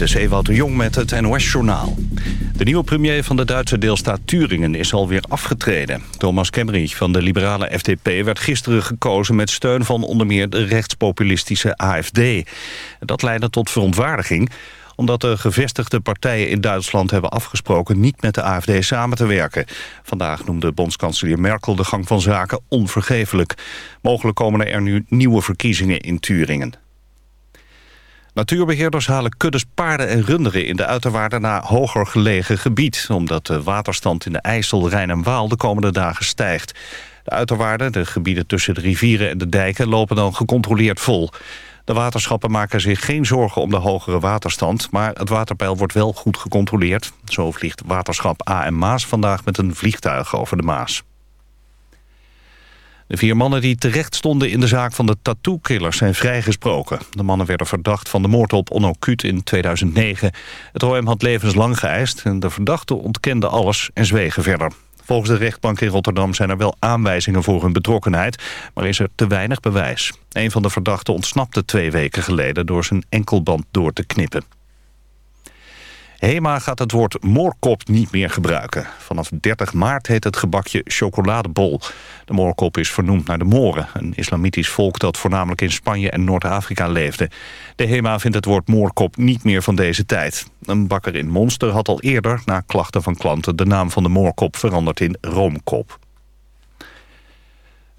Dit is de Jong met het NOS-journaal. De nieuwe premier van de Duitse deelstaat Turingen is alweer afgetreden. Thomas Kemmerich van de liberale FDP werd gisteren gekozen... met steun van onder meer de rechtspopulistische AFD. Dat leidde tot verontwaardiging omdat de gevestigde partijen in Duitsland hebben afgesproken niet met de AFD samen te werken. Vandaag noemde bondskanselier Merkel de gang van zaken onvergeeflijk. Mogelijk komen er nu nieuwe verkiezingen in Turingen. Natuurbeheerders halen kuddes paarden en runderen in de uiterwaarden naar hoger gelegen gebied, omdat de waterstand in de IJssel, Rijn en Waal de komende dagen stijgt. De uiterwaarden, de gebieden tussen de rivieren en de dijken, lopen dan gecontroleerd vol. De waterschappen maken zich geen zorgen om de hogere waterstand... maar het waterpeil wordt wel goed gecontroleerd. Zo vliegt waterschap AM Maas vandaag met een vliegtuig over de Maas. De vier mannen die terecht stonden in de zaak van de tattoo-killers zijn vrijgesproken. De mannen werden verdacht van de moord op Onno Kut in 2009. Het OM had levenslang geëist en de verdachten ontkenden alles en zwegen verder. Volgens de rechtbank in Rotterdam zijn er wel aanwijzingen voor hun betrokkenheid, maar is er te weinig bewijs. Een van de verdachten ontsnapte twee weken geleden door zijn enkelband door te knippen. HEMA gaat het woord moorkop niet meer gebruiken. Vanaf 30 maart heet het gebakje chocoladebol. De moorkop is vernoemd naar de Moren, een islamitisch volk dat voornamelijk in Spanje en Noord-Afrika leefde. De HEMA vindt het woord moorkop niet meer van deze tijd. Een bakker in Monster had al eerder, na klachten van klanten, de naam van de moorkop veranderd in roomkop.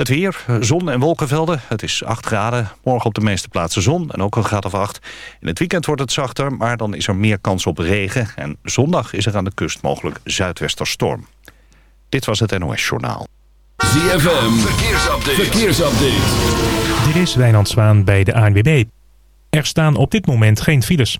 Het weer, zon en wolkenvelden. Het is 8 graden. Morgen op de meeste plaatsen zon en ook een graad of 8. In het weekend wordt het zachter, maar dan is er meer kans op regen. En zondag is er aan de kust mogelijk zuidwesterstorm. Dit was het NOS Journaal. ZFM, verkeersupdate. verkeersupdate. Dit is Wijnand Zwaan bij de ANWB. Er staan op dit moment geen files.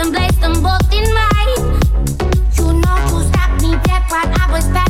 and place them both in mine. You know to stop me dead while I was passing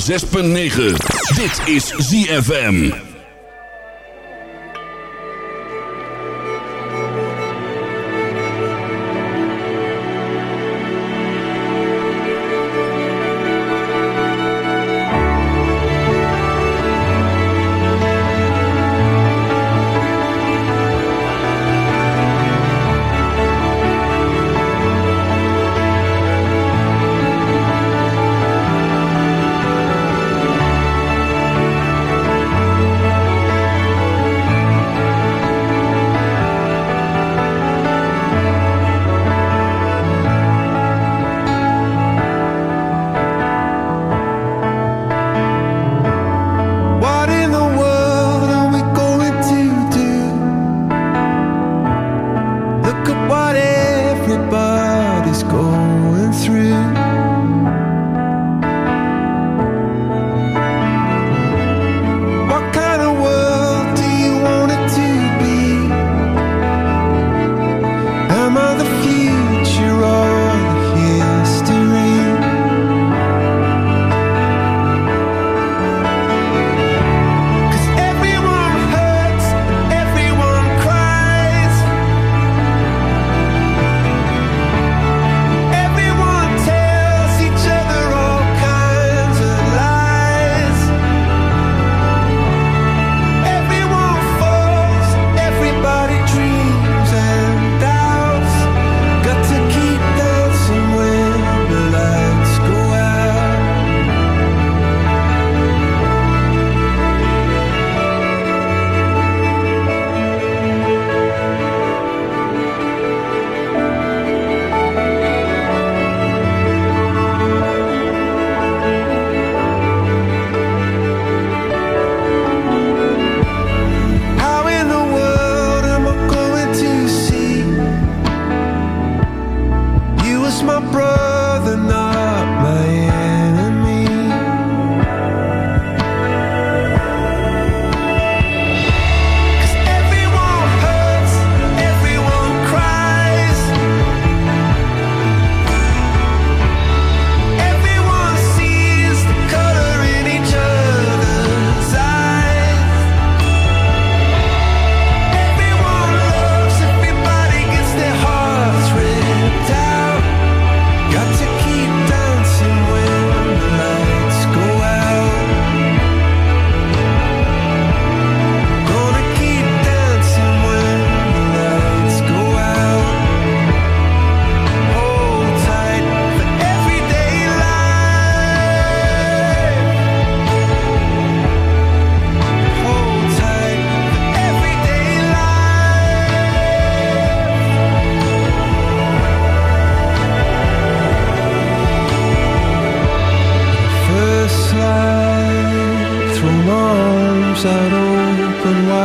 106.9. Dit is ZFM. To be. This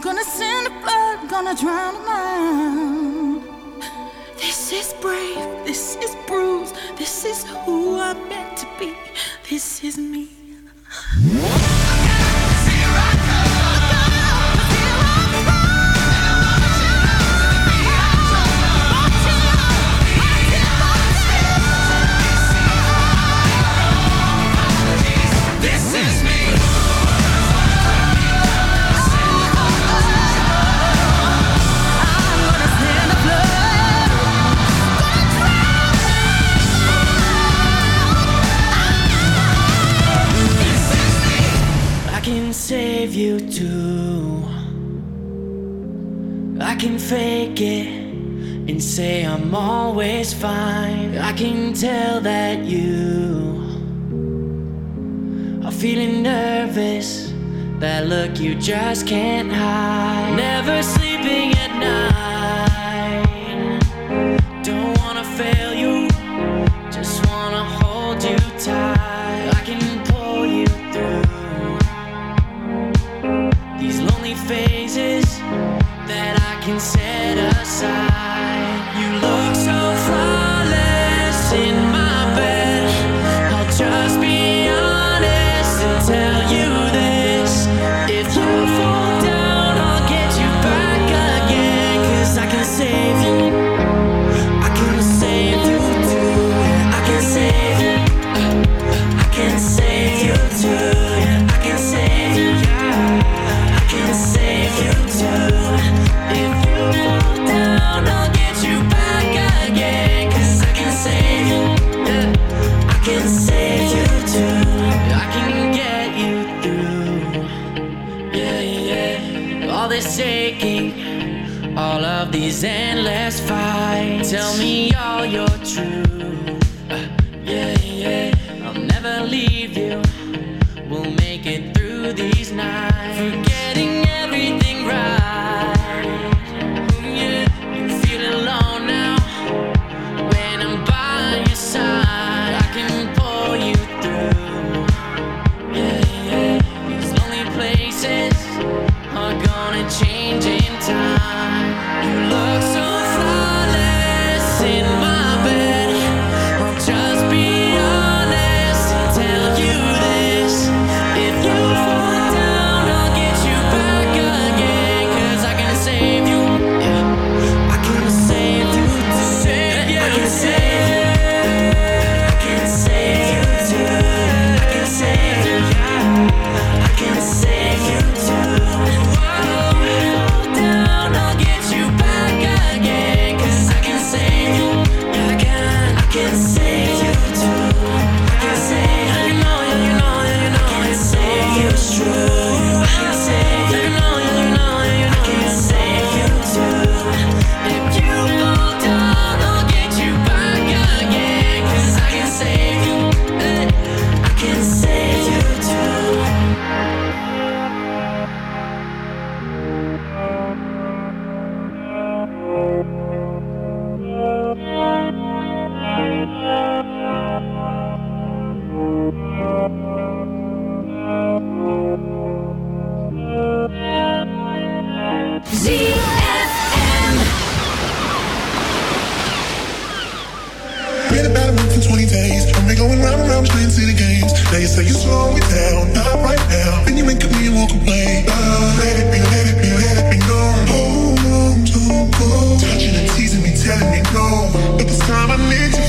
Gonna send a flood, gonna drown a mind. This is brave, this is bruised, this is who I'm meant to be, this is me. you just can't hide. is. All of these endless fights. Tell me all your gaat. ZFM. Been about a month for 20 days. I've been going round and round playing city games. Now you say you slow me down, not right now. Then you make me walk away. Uh, let it be, let it be, let it be known. Oh, no, don't go. Touching and teasing me, telling me no. But this time I need you.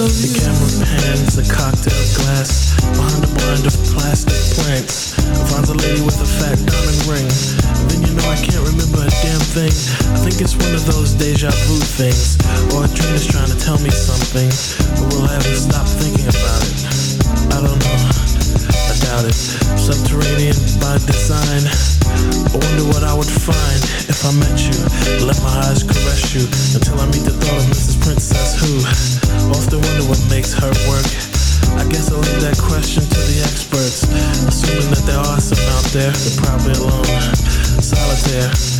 The camera pans, the cocktail glass, behind a blind of plastic plants. I finds a lady with a fat diamond ring. And then you know I can't remember a damn thing. I think it's one of those deja vu things, or a dream is trying to tell me something, but will I ever stop thinking about it. I don't know. I doubt it. Subterranean by design. I wonder what I would find if I met you Let my eyes caress you Until I meet the thought of Mrs. Princess Who Often wonder what makes her work I guess I'll leave that question to the experts Assuming that there are some out there They're probably alone Solitaire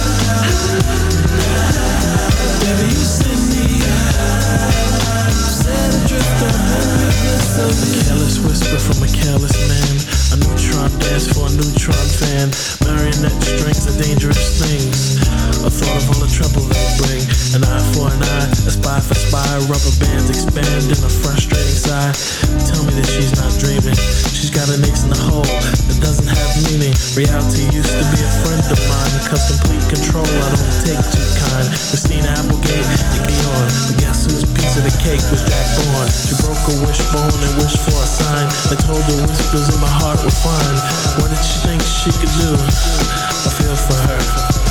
Neutron dance for a neutron fan. Marionette strings are dangerous things. A thought of all the trouble they bring. An eye for an eye, a spy for spy. Rubber bands expand in a frustrating sigh. Tell me that she's not dreaming. She's got an ace in the hole that doesn't have meaning. Reality used to be a friend of mine. Cause complete control I don't take too kind. Christina Applegate, Nicky on. But guess whose piece of the cake was Jack Bourne? She broke a wishbone and wished for a sign. I told her whispers in my heart were fine. What did she think she could do? I feel for her.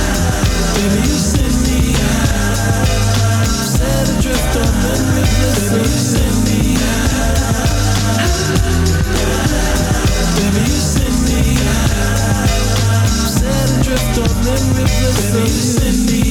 The river. Baby, you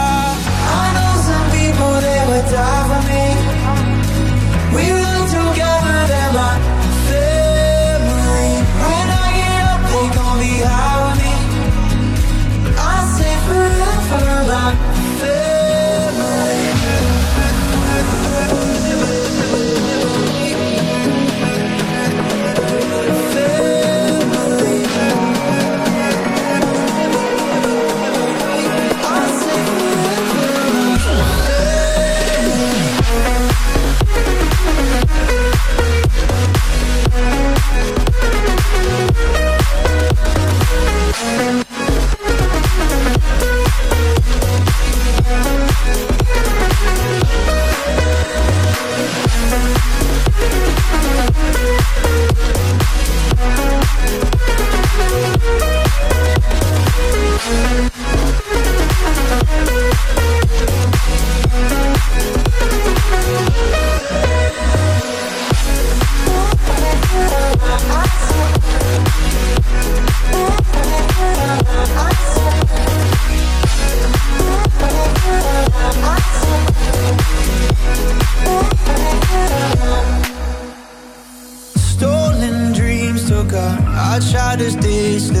die for me. We I tried to stay still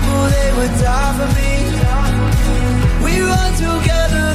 people, they would die for me. We run together,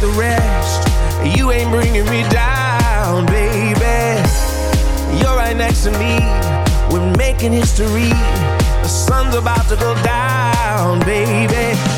with the rest. You ain't bringing me down, baby. You're right next to me. We're making history. The sun's about to go down, baby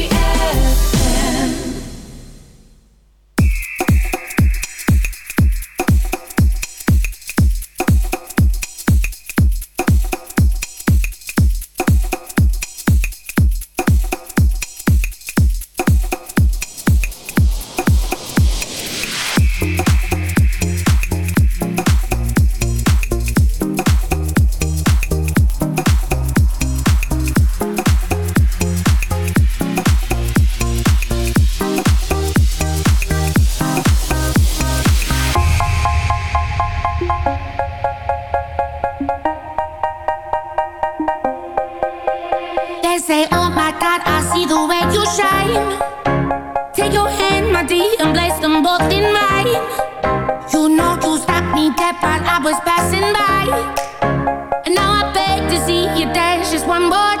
you I was passing by. And now I beg to see you dance just one more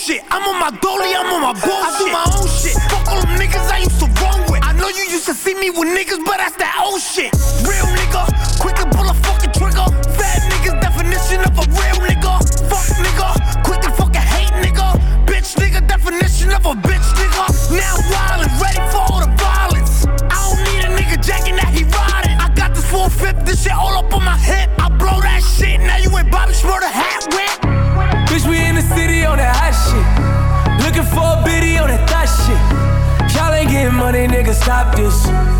Shit. I'm on my dolly, I'm on my bullshit. I do my own shit. Fuck all them niggas I used to roll with. I know you used to see me with niggas, but that's that old shit. Nigga, stop this.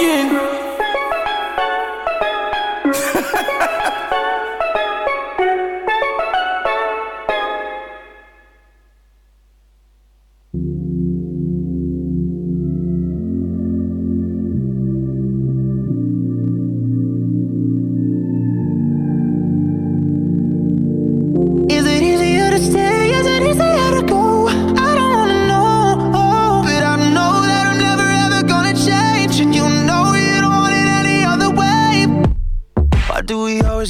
It's